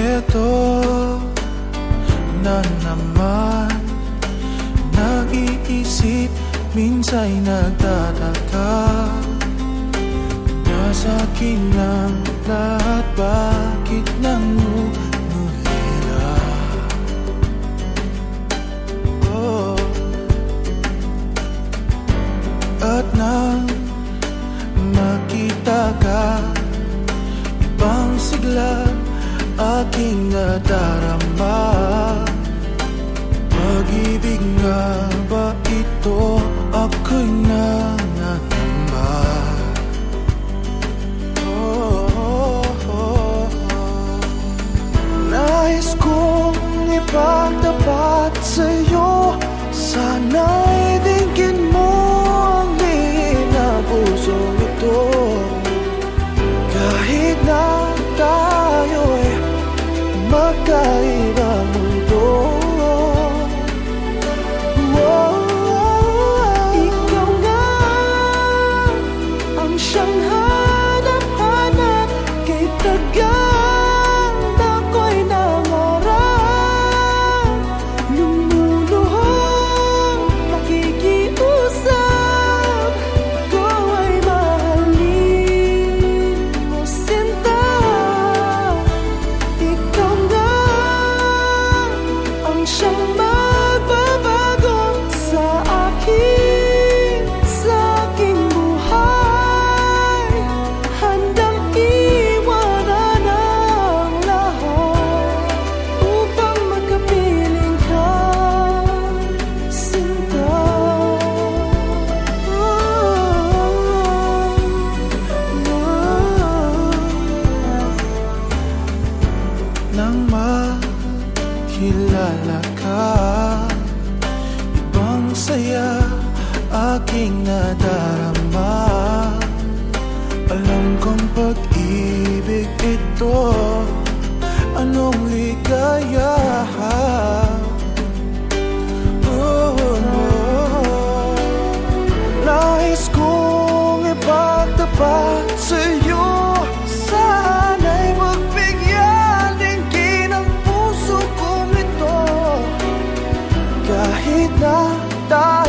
Eto na naman. Nag-iisip, minsa'y nagtataka. Nasa'kin lang lahat Bakit nangunguhila? Oh. At nang aking nadal nang makilala ka. Ibang saya aking nadarama. Alam kong pag-ibig ito 那